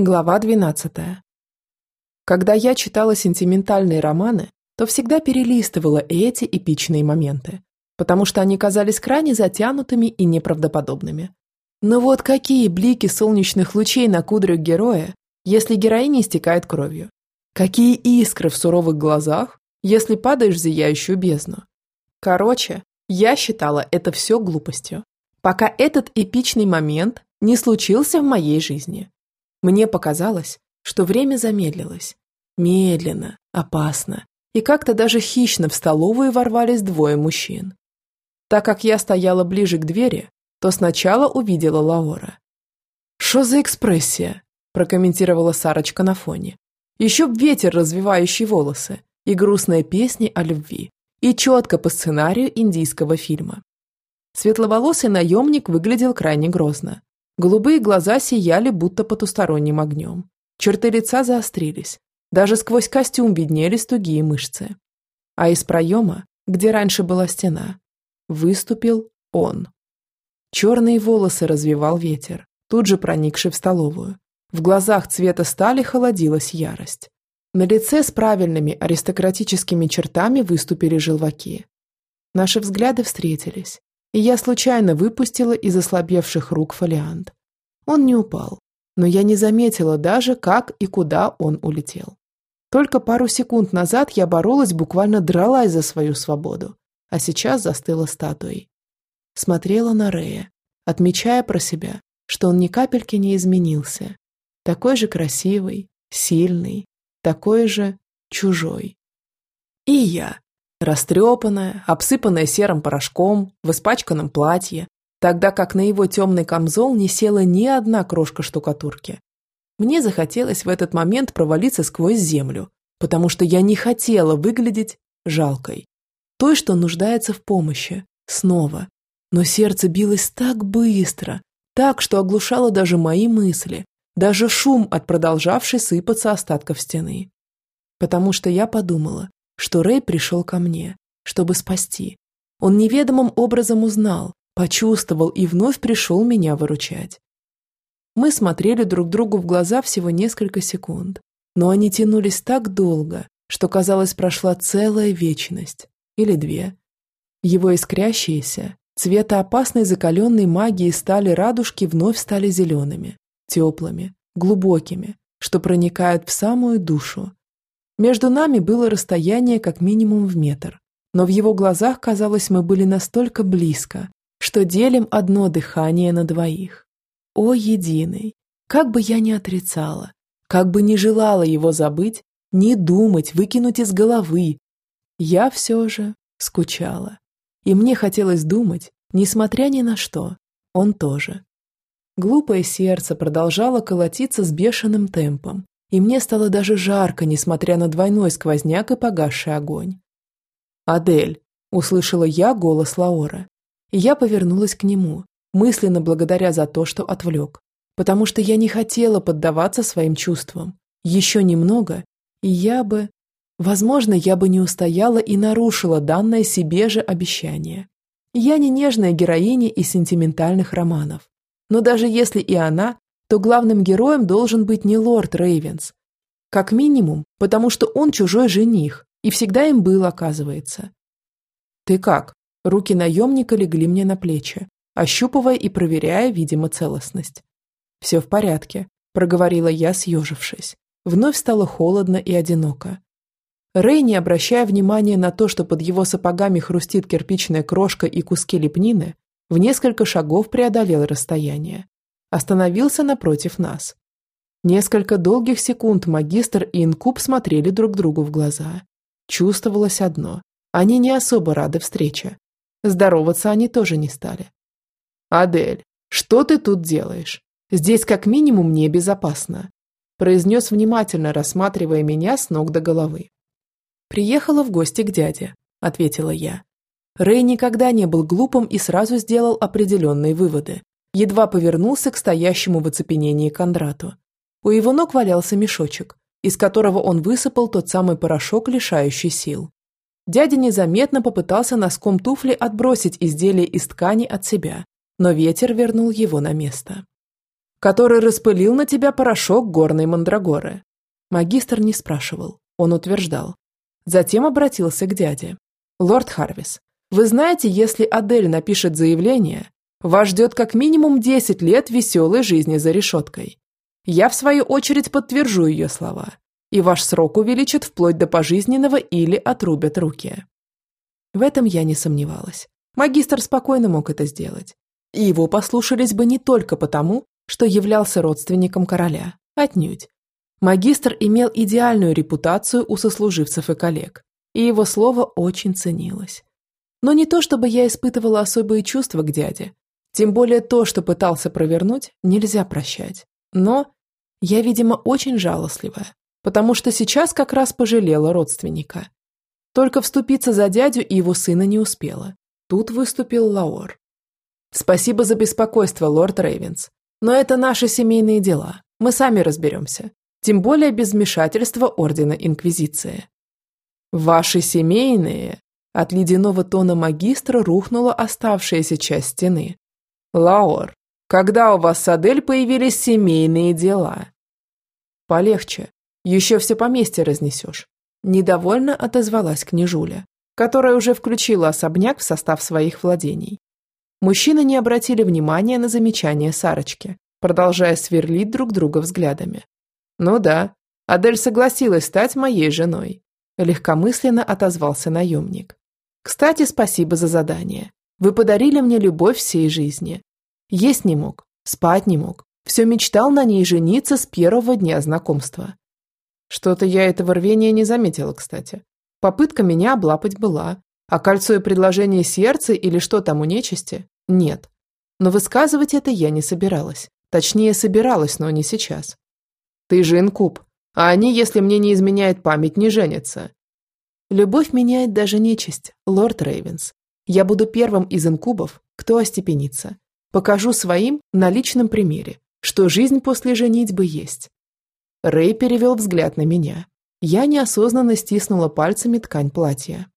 Глава 12. Когда я читала сентиментальные романы, то всегда перелистывала эти эпичные моменты, потому что они казались крайне затянутыми и неправдоподобными. Но вот какие блики солнечных лучей на кудрях героя, если героиня истекает кровью? Какие искры в суровых глазах, если падаешь в зияющую бездну? Короче, я считала это все глупостью, пока этот эпичный момент не случился в моей жизни. Мне показалось, что время замедлилось. Медленно, опасно. И как-то даже хищно в столовую ворвались двое мужчин. Так как я стояла ближе к двери, то сначала увидела Лаора. «Что за экспрессия?» – прокомментировала Сарочка на фоне. «Еще б ветер, развивающий волосы, и грустные песни о любви, и четко по сценарию индийского фильма». Светловолосый наемник выглядел крайне грозно. Голубые глаза сияли будто потусторонним огнем. Черты лица заострились. Даже сквозь костюм виднелись тугие мышцы. А из проема, где раньше была стена, выступил он. Черные волосы развивал ветер, тут же проникший в столовую. В глазах цвета стали холодилась ярость. На лице с правильными аристократическими чертами выступили желваки. Наши взгляды встретились, и я случайно выпустила из ослабевших рук фолиант. Он не упал, но я не заметила даже, как и куда он улетел. Только пару секунд назад я боролась, буквально дралась за свою свободу, а сейчас застыла статуей. Смотрела на Рея, отмечая про себя, что он ни капельки не изменился. Такой же красивый, сильный, такой же чужой. И я, Растрепанная, обсыпанная серым порошком, в испачканном платье, тогда как на его темный камзол не села ни одна крошка штукатурки. Мне захотелось в этот момент провалиться сквозь землю, потому что я не хотела выглядеть жалкой. Той, что нуждается в помощи. Снова. Но сердце билось так быстро, так, что оглушало даже мои мысли, даже шум от продолжавшей сыпаться остатков стены. Потому что я подумала, что Рэй пришел ко мне, чтобы спасти. Он неведомым образом узнал, почувствовал и вновь пришел меня выручать. Мы смотрели друг другу в глаза всего несколько секунд, но они тянулись так долго, что, казалось, прошла целая вечность. Или две. Его искрящиеся, цвета опасной закаленной магии стали радужки вновь стали зелеными, теплыми, глубокими, что проникают в самую душу, между нами было расстояние как минимум в метр, но в его глазах, казалось, мы были настолько близко, что делим одно дыхание на двоих. О, единый! Как бы я ни отрицала, как бы не желала его забыть, не думать, выкинуть из головы, я все же скучала. И мне хотелось думать, несмотря ни на что, он тоже. Глупое сердце продолжало колотиться с бешеным темпом, и мне стало даже жарко, несмотря на двойной сквозняк и погасший огонь. «Адель!» – услышала я голос Лаора. И я повернулась к нему, мысленно благодаря за то, что отвлек, потому что я не хотела поддаваться своим чувствам. Еще немного, и я бы... Возможно, я бы не устояла и нарушила данное себе же обещание. Я не нежная героиня из сентиментальных романов. Но даже если и она, то главным героем должен быть не лорд Рейвенс. Как минимум, потому что он чужой жених, и всегда им был, оказывается. «Ты как?» Руки наемника легли мне на плечи, ощупывая и проверяя, видимо, целостность. «Все в порядке», – проговорила я, съежившись. Вновь стало холодно и одиноко. Рэй, не обращая внимания на то, что под его сапогами хрустит кирпичная крошка и куски лепнины, в несколько шагов преодолел расстояние остановился напротив нас. Несколько долгих секунд магистр и инкуб смотрели друг другу в глаза. Чувствовалось одно – они не особо рады встрече. Здороваться они тоже не стали. «Адель, что ты тут делаешь? Здесь как минимум небезопасно», произнес внимательно, рассматривая меня с ног до головы. «Приехала в гости к дяде», – ответила я. Рэй никогда не был глупым и сразу сделал определенные выводы едва повернулся к стоящему в оцепенении Кондрату. У его ног валялся мешочек, из которого он высыпал тот самый порошок, лишающий сил. Дядя незаметно попытался носком туфли отбросить изделие из ткани от себя, но ветер вернул его на место. который распылил на тебя порошок горной мандрагоры. Магистр не спрашивал, он утверждал. Затем обратился к дяде. Лорд Харвис, вы знаете, если Адель напишет заявление, вас ждет как минимум 10 лет веселой жизни за решеткой. Я, в свою очередь, подтвержу ее слова, и ваш срок увеличат вплоть до пожизненного или отрубят руки. В этом я не сомневалась. Магистр спокойно мог это сделать. И его послушались бы не только потому, что являлся родственником короля, отнюдь. Магистр имел идеальную репутацию у сослуживцев и коллег, и его слово очень ценилось. Но не то, чтобы я испытывала особые чувства к дяде, тем более то, что пытался провернуть, нельзя прощать. Но я, видимо, очень жалостливая, потому что сейчас как раз пожалела родственника. Только вступиться за дядю и его сына не успела. Тут выступил Лаор. «Спасибо за беспокойство, лорд Рейвенс. Но это наши семейные дела. Мы сами разберемся. Тем более без вмешательства Ордена Инквизиции». «Ваши семейные?» От ледяного тона магистра рухнула оставшаяся часть стены. «Лаор, когда у вас с Адель появились семейные дела?» «Полегче. Еще все поместье разнесешь. Недовольно отозвалась княжуля, которая уже включила особняк в состав своих владений. Мужчины не обратили внимания на замечания Сарочки, продолжая сверлить друг друга взглядами. «Ну да, Адель согласилась стать моей женой», легкомысленно отозвался наемник. «Кстати, спасибо за задание. Вы подарили мне любовь всей жизни. Есть не мог, спать не мог, все мечтал на ней жениться с первого дня знакомства. Что-то я этого рвения не заметила, кстати. Попытка меня облапать была, а кольцо и предложение сердца или что там у нечисти – нет. Но высказывать это я не собиралась. Точнее, собиралась, но не сейчас. Ты же инкуб, а они, если мне не изменяет память, не женятся. Любовь меняет даже нечисть, лорд Рейвенс. Я буду первым из инкубов, кто остепенится. Покажу своим на личном примере, что жизнь после женитьбы есть. Рэй перевел взгляд на меня. Я неосознанно стиснула пальцами ткань платья.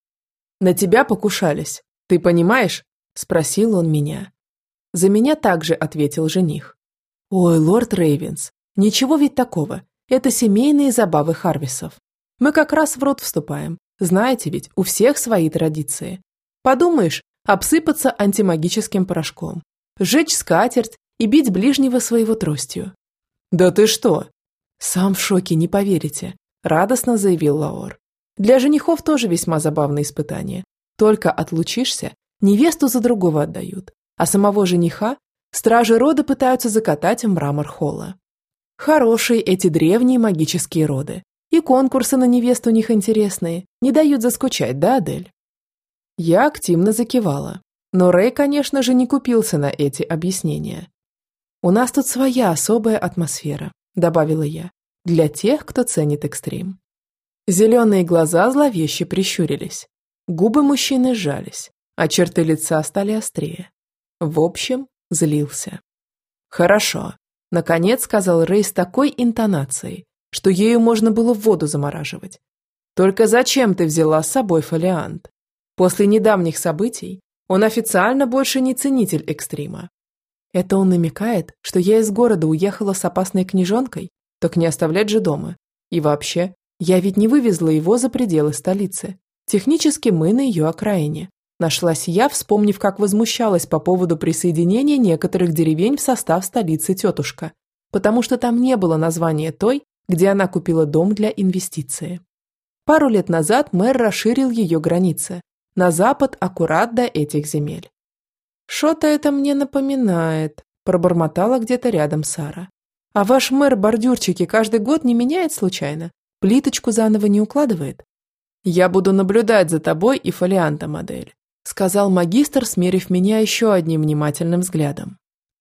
«На тебя покушались. Ты понимаешь?» – спросил он меня. За меня также ответил жених. «Ой, лорд Рейвенс, ничего ведь такого. Это семейные забавы Харвисов. Мы как раз в рот вступаем. Знаете ведь, у всех свои традиции. Подумаешь, обсыпаться антимагическим порошком, сжечь скатерть и бить ближнего своего тростью. Да ты что? «Сам в шоке, не поверите», – радостно заявил Лаор. «Для женихов тоже весьма забавное испытание. Только отлучишься, невесту за другого отдают, а самого жениха стражи рода пытаются закатать в мрамор холла. Хорошие эти древние магические роды. И конкурсы на невесту у них интересные, не дают заскучать, да, Адель?» Я активно закивала. Но Рэй, конечно же, не купился на эти объяснения. «У нас тут своя особая атмосфера. – добавила я, – для тех, кто ценит экстрим. Зеленые глаза зловеще прищурились. Губы мужчины сжались, а черты лица стали острее. В общем, злился. «Хорошо», – наконец сказал Рэй с такой интонацией, что ею можно было в воду замораживать. «Только зачем ты взяла с собой фолиант? После недавних событий он официально больше не ценитель экстрима, это он намекает, что я из города уехала с опасной книжонкой? Так не оставлять же дома. И вообще, я ведь не вывезла его за пределы столицы. Технически мы на ее окраине. Нашлась я, вспомнив, как возмущалась по поводу присоединения некоторых деревень в состав столицы тетушка, потому что там не было названия той, где она купила дом для инвестиции. Пару лет назад мэр расширил ее границы, на запад аккурат до этих земель. «Что-то это мне напоминает», – пробормотала где-то рядом Сара. «А ваш мэр бордюрчики каждый год не меняет случайно? Плиточку заново не укладывает?» «Я буду наблюдать за тобой и фолиантом, модель», – сказал магистр, смерив меня еще одним внимательным взглядом.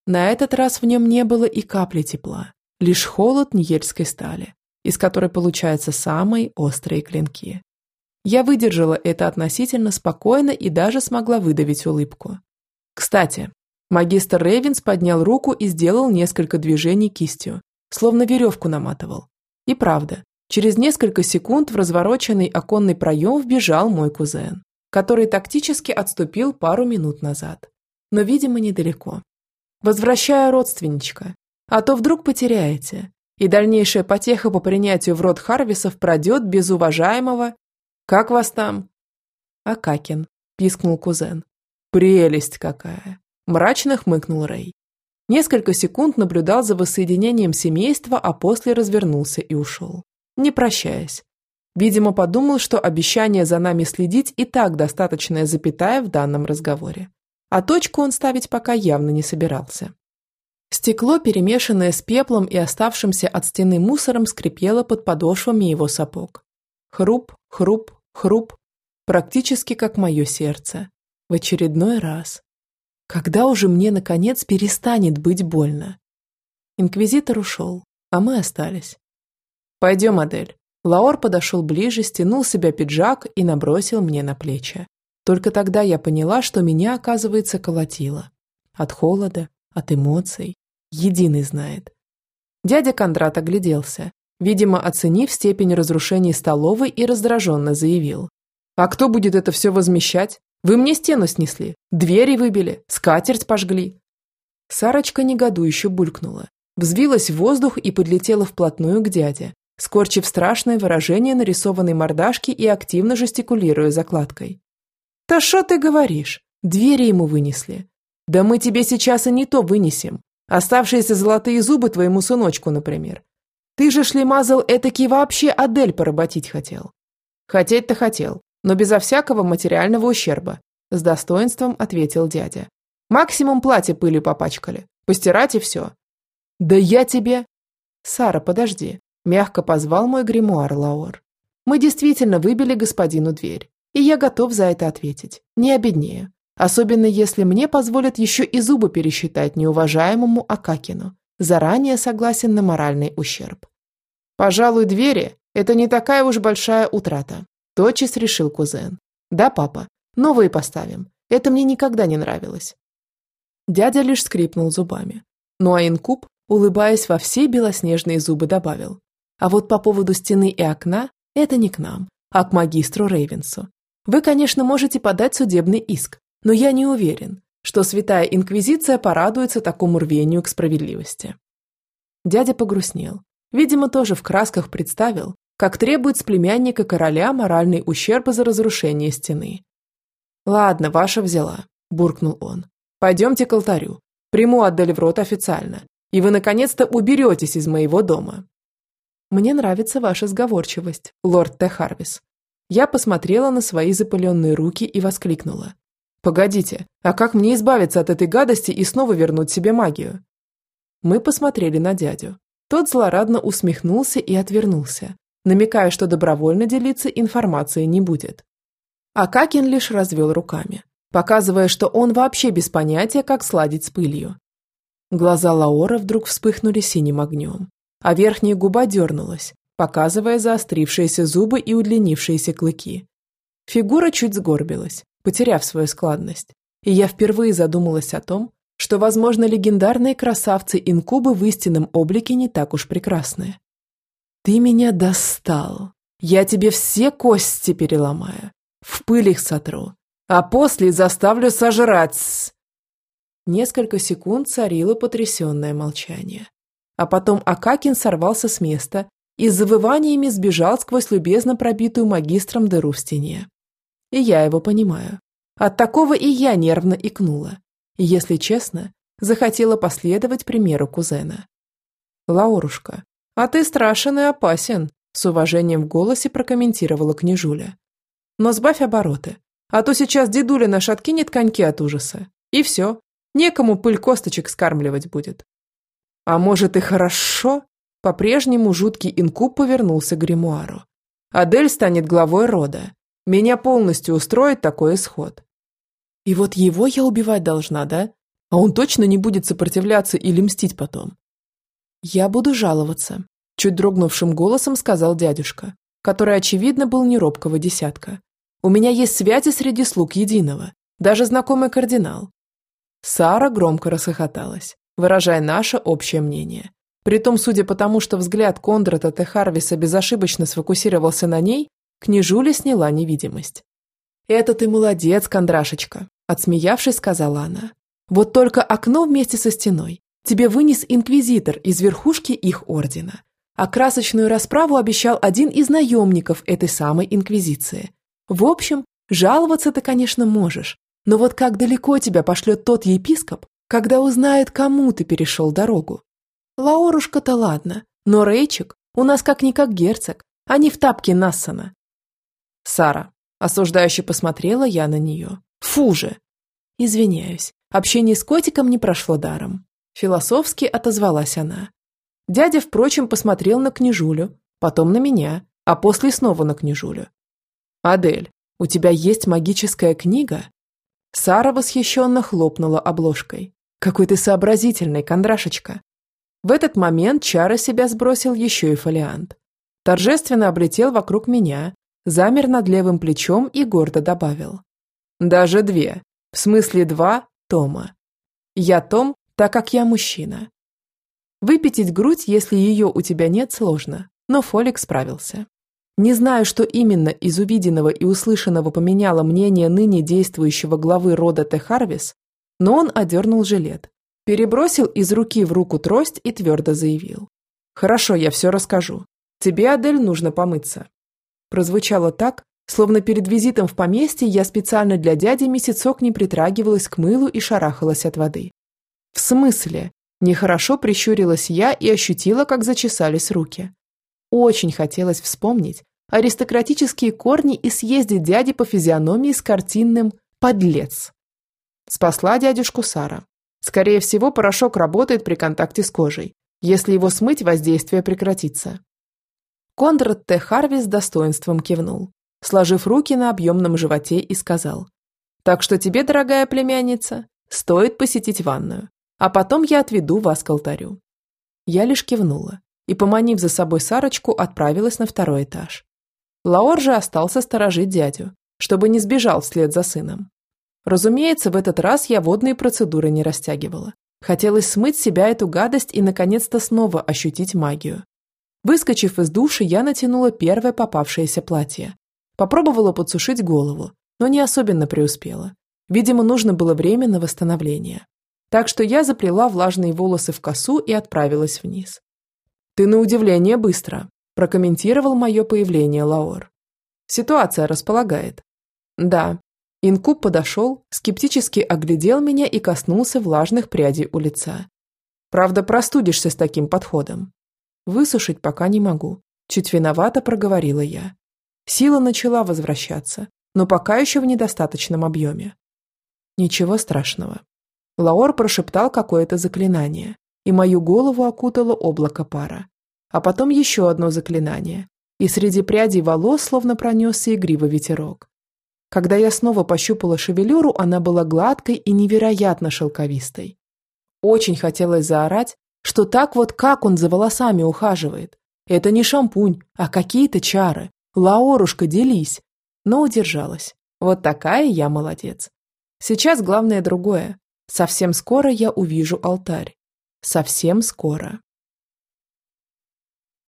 На этот раз в нем не было и капли тепла, лишь холод ньельской стали, из которой получаются самые острые клинки. Я выдержала это относительно спокойно и даже смогла выдавить улыбку. Кстати, магистр Рейвенс поднял руку и сделал несколько движений кистью, словно веревку наматывал. И правда, через несколько секунд в развороченный оконный проем вбежал мой кузен, который тактически отступил пару минут назад. Но, видимо, недалеко. «Возвращаю родственничка», А то вдруг потеряете, и дальнейшая потеха по принятию в род Харвисов пройдет без уважаемого... Как вас там? Акакин, пискнул кузен. Прелесть какая! Мрачно хмыкнул Рэй. Несколько секунд наблюдал за воссоединением семейства, а после развернулся и ушел, не прощаясь. Видимо, подумал, что обещание за нами следить и так достаточная запятая в данном разговоре. А точку он ставить пока явно не собирался. Стекло, перемешанное с пеплом и оставшимся от стены мусором, скрипело под подошвами его сапог. Хруп, хруп, хруп, практически как мое сердце. В очередной раз. Когда уже мне, наконец, перестанет быть больно? Инквизитор ушел, а мы остались. «Пойдем, Адель». Лаор подошел ближе, стянул себя пиджак и набросил мне на плечи. Только тогда я поняла, что меня, оказывается, колотило. От холода, от эмоций. Единый знает. Дядя Кондрат огляделся, видимо, оценив степень разрушений столовой и раздраженно заявил. «А кто будет это все возмещать? Вы мне стену снесли, двери выбили, скатерть пожгли». Сарочка негодующе булькнула, взвилась в воздух и подлетела вплотную к дяде, скорчив страшное выражение нарисованной мордашки и активно жестикулируя закладкой. «Да что ты говоришь? Двери ему вынесли. Да мы тебе сейчас и не то вынесем. Оставшиеся золотые зубы твоему сыночку, например. Ты же шлемазал этакий вообще Адель поработить хотел». «Хотеть-то хотел, но безо всякого материального ущерба», с достоинством ответил дядя. «Максимум платье пылью попачкали. Постирать и все». «Да я тебе...» «Сара, подожди», – мягко позвал мой гримуар Лаур. «Мы действительно выбили господину дверь, и я готов за это ответить, не обеднее, особенно если мне позволят еще и зубы пересчитать неуважаемому Акакину, заранее согласен на моральный ущерб». «Пожалуй, двери – это не такая уж большая утрата», Тотчас решил кузен. Да, папа, новые поставим. Это мне никогда не нравилось. Дядя лишь скрипнул зубами. Ну а инкуб, улыбаясь во все белоснежные зубы, добавил. А вот по поводу стены и окна, это не к нам, а к магистру Рейвенсу. Вы, конечно, можете подать судебный иск, но я не уверен, что святая инквизиция порадуется такому рвению к справедливости. Дядя погрустнел. Видимо, тоже в красках представил, как требует с племянника короля моральный ущерб за разрушение стены. «Ладно, ваша взяла», – буркнул он. «Пойдемте к алтарю. Приму в рот официально, и вы наконец-то уберетесь из моего дома». «Мне нравится ваша сговорчивость, лорд Т. Харвис». Я посмотрела на свои запыленные руки и воскликнула. «Погодите, а как мне избавиться от этой гадости и снова вернуть себе магию?» Мы посмотрели на дядю. Тот злорадно усмехнулся и отвернулся, намекая, что добровольно делиться информацией не будет. А Какин лишь развел руками, показывая, что он вообще без понятия, как сладить с пылью. Глаза Лаора вдруг вспыхнули синим огнем, а верхняя губа дернулась, показывая заострившиеся зубы и удлинившиеся клыки. Фигура чуть сгорбилась, потеряв свою складность, и я впервые задумалась о том, что, возможно, легендарные красавцы-инкубы в истинном облике не так уж прекрасны. Ты меня достал. Я тебе все кости переломаю, в пыль их сотру, а после заставлю сожрать. Несколько секунд царило потрясенное молчание. А потом Акакин сорвался с места и с завываниями сбежал сквозь любезно пробитую магистром дыру в стене. И я его понимаю. От такого и я нервно икнула. И, если честно, захотела последовать примеру кузена. «Лаурушка, «А ты страшен и опасен», – с уважением в голосе прокомментировала княжуля. «Но сбавь обороты, а то сейчас дедуля наш откинет коньки от ужаса. И все, некому пыль косточек скармливать будет». «А может и хорошо?» По-прежнему жуткий инкуб повернулся к гримуару. «Адель станет главой рода. Меня полностью устроит такой исход». «И вот его я убивать должна, да? А он точно не будет сопротивляться или мстить потом?» «Я буду жаловаться», – чуть дрогнувшим голосом сказал дядюшка, который, очевидно, был не робкого десятка. «У меня есть связи среди слуг единого, даже знакомый кардинал». Сара громко расхохоталась, выражая наше общее мнение. Притом, судя по тому, что взгляд Кондрата Т. Харвиса безошибочно сфокусировался на ней, княжуля сняла невидимость. «Это ты молодец, Кондрашечка», – отсмеявшись, сказала она. «Вот только окно вместе со стеной тебе вынес инквизитор из верхушки их ордена. А красочную расправу обещал один из наемников этой самой инквизиции. В общем, жаловаться ты, конечно, можешь, но вот как далеко тебя пошлет тот епископ, когда узнает, кому ты перешел дорогу? Лаурушка-то ладно, но Рейчик у нас как-никак герцог, а не в тапке Нассана. Сара, осуждающе посмотрела я на нее. Фу же! Извиняюсь, общение с котиком не прошло даром. Философски отозвалась она. Дядя, впрочем, посмотрел на княжулю, потом на меня, а после снова на княжулю. «Адель, у тебя есть магическая книга?» Сара восхищенно хлопнула обложкой. «Какой ты сообразительный, Кондрашечка!» В этот момент Чара себя сбросил еще и фолиант. Торжественно облетел вокруг меня, замер над левым плечом и гордо добавил. «Даже две. В смысле два Тома. Я Том, так как я мужчина. Выпятить грудь, если ее у тебя нет, сложно, но Фолик справился. Не знаю, что именно из увиденного и услышанного поменяло мнение ныне действующего главы рода Техарвис, но он одернул жилет, Перебросил из руки в руку трость и твердо заявил. «Хорошо, я все расскажу. Тебе, Адель, нужно помыться». Прозвучало так, словно перед визитом в поместье я специально для дяди месяцок не притрагивалась к мылу и шарахалась от воды. «В смысле?» Нехорошо прищурилась я и ощутила, как зачесались руки. Очень хотелось вспомнить аристократические корни и съездить дяде по физиономии с картинным «подлец». Спасла дядюшку Сара. Скорее всего, порошок работает при контакте с кожей. Если его смыть, воздействие прекратится. Кондрат Т. Харви с достоинством кивнул, сложив руки на объемном животе и сказал. «Так что тебе, дорогая племянница, стоит посетить ванную, а потом я отведу вас к алтарю». Я лишь кивнула и, поманив за собой Сарочку, отправилась на второй этаж. Лаор же остался сторожить дядю, чтобы не сбежал вслед за сыном. Разумеется, в этот раз я водные процедуры не растягивала. Хотелось смыть с себя эту гадость и наконец-то снова ощутить магию. Выскочив из души, я натянула первое попавшееся платье. Попробовала подсушить голову, но не особенно преуспела. Видимо, нужно было время на восстановление. Так что я заплела влажные волосы в косу и отправилась вниз. «Ты на удивление быстро», – прокомментировал мое появление Лаор. «Ситуация располагает». «Да, Инкуб подошел, скептически оглядел меня и коснулся влажных прядей у лица. Правда, простудишься с таким подходом. Высушить пока не могу. Чуть виновато проговорила я. Сила начала возвращаться, но пока еще в недостаточном объеме. Ничего страшного. Лаор прошептал какое-то заклинание, и мою голову окутало облако пара. А потом еще одно заклинание, и среди прядей волос словно пронесся игривый ветерок. Когда я снова пощупала шевелюру, она была гладкой и невероятно шелковистой. Очень хотелось заорать, что так вот как он за волосами ухаживает. Это не шампунь, а какие-то чары. Лаорушка, делись. Но удержалась. Вот такая я молодец. Сейчас главное другое. Совсем скоро я увижу алтарь. Совсем скоро.